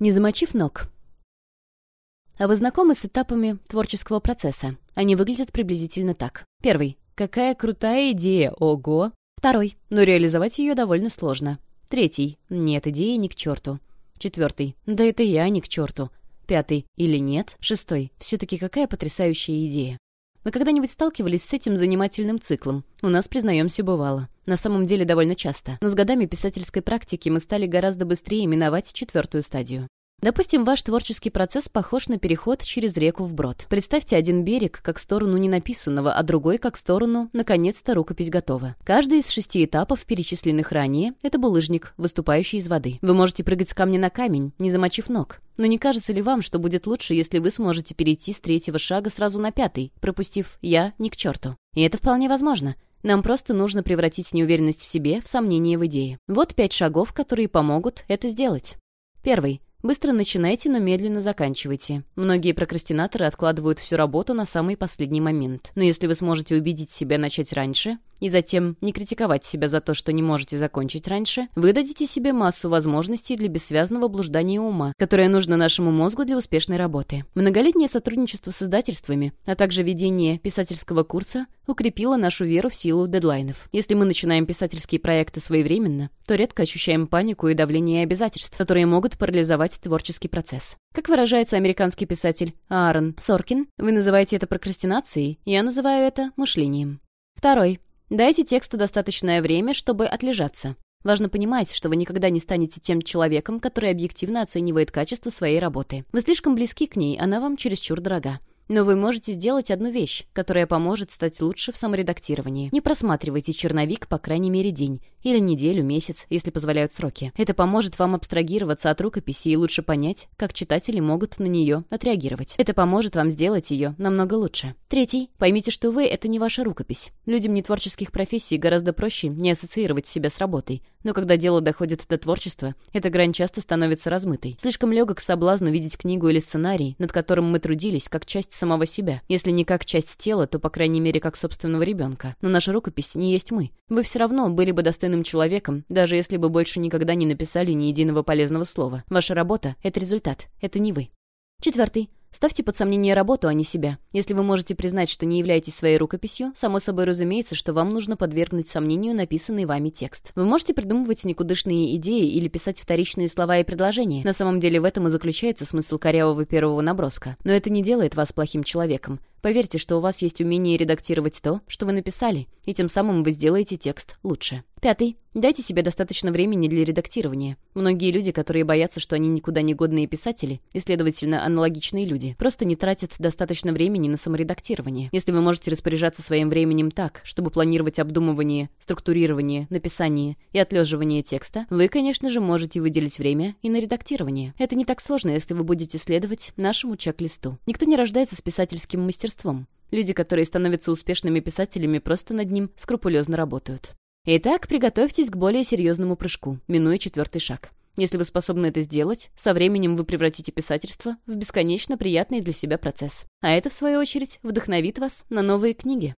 Не замочив ног. А вы знакомы с этапами творческого процесса? Они выглядят приблизительно так. Первый. Какая крутая идея, ого! Второй. Но реализовать ее довольно сложно. Третий. Нет идеи ни к черту. Четвертый. Да это я ни к черту. Пятый. Или нет. Шестой. Все-таки какая потрясающая идея. Вы когда-нибудь сталкивались с этим занимательным циклом? У нас, признаемся, бывало. На самом деле довольно часто. Но с годами писательской практики мы стали гораздо быстрее миновать четвертую стадию. Допустим, ваш творческий процесс похож на переход через реку вброд. Представьте один берег как сторону ненаписанного, а другой как сторону «наконец-то рукопись готова». Каждый из шести этапов, перечисленных ранее, это булыжник, выступающий из воды. Вы можете прыгать с камня на камень, не замочив ног. Но не кажется ли вам, что будет лучше, если вы сможете перейти с третьего шага сразу на пятый, пропустив «я не к черту»? И это вполне возможно. Нам просто нужно превратить неуверенность в себе в сомнение в идее. Вот пять шагов, которые помогут это сделать. Первый. Быстро начинайте, но медленно заканчивайте. Многие прокрастинаторы откладывают всю работу на самый последний момент. Но если вы сможете убедить себя начать раньше, и затем не критиковать себя за то, что не можете закончить раньше, вы дадите себе массу возможностей для бессвязного блуждания ума, которое нужно нашему мозгу для успешной работы. Многолетнее сотрудничество с издательствами, а также ведение писательского курса укрепило нашу веру в силу дедлайнов. Если мы начинаем писательские проекты своевременно, то редко ощущаем панику и давление обязательств, которые могут парализовать творческий процесс. Как выражается американский писатель Аарон Соркин, вы называете это прокрастинацией, я называю это мышлением. Второй. Дайте тексту достаточное время, чтобы отлежаться. Важно понимать, что вы никогда не станете тем человеком, который объективно оценивает качество своей работы. Вы слишком близки к ней, она вам чересчур дорога. Но вы можете сделать одну вещь, которая поможет стать лучше в саморедактировании. Не просматривайте черновик по крайней мере день, или неделю, месяц, если позволяют сроки. Это поможет вам абстрагироваться от рукописи и лучше понять, как читатели могут на нее отреагировать. Это поможет вам сделать ее намного лучше. Третий. Поймите, что вы — это не ваша рукопись. Людям нетворческих профессий гораздо проще не ассоциировать себя с работой. Но когда дело доходит до творчества, эта грань часто становится размытой. Слишком легок соблазн увидеть книгу или сценарий, над которым мы трудились, как часть самого себя. Если не как часть тела, то, по крайней мере, как собственного ребенка. Но наша рукопись не есть мы. Вы все равно были бы достойным человеком, даже если бы больше никогда не написали ни единого полезного слова. Ваша работа — это результат, это не вы. Четвертый. Ставьте под сомнение работу, а не себя. Если вы можете признать, что не являетесь своей рукописью, само собой разумеется, что вам нужно подвергнуть сомнению написанный вами текст. Вы можете придумывать никудышные идеи или писать вторичные слова и предложения. На самом деле в этом и заключается смысл корявого первого наброска. Но это не делает вас плохим человеком. Поверьте, что у вас есть умение редактировать то, что вы написали, и тем самым вы сделаете текст лучше. Пятый. Дайте себе достаточно времени для редактирования. Многие люди, которые боятся, что они никуда не годные писатели, и, следовательно, аналогичные люди, просто не тратят достаточно времени на саморедактирование. Если вы можете распоряжаться своим временем так, чтобы планировать обдумывание, структурирование, написание и отлеживание текста, вы, конечно же, можете выделить время и на редактирование. Это не так сложно, если вы будете следовать нашему чек-листу. Никто не рождается с писательским мастерством. Люди, которые становятся успешными писателями, просто над ним скрупулезно работают. Итак, приготовьтесь к более серьезному прыжку, минуя четвертый шаг. Если вы способны это сделать, со временем вы превратите писательство в бесконечно приятный для себя процесс. А это, в свою очередь, вдохновит вас на новые книги.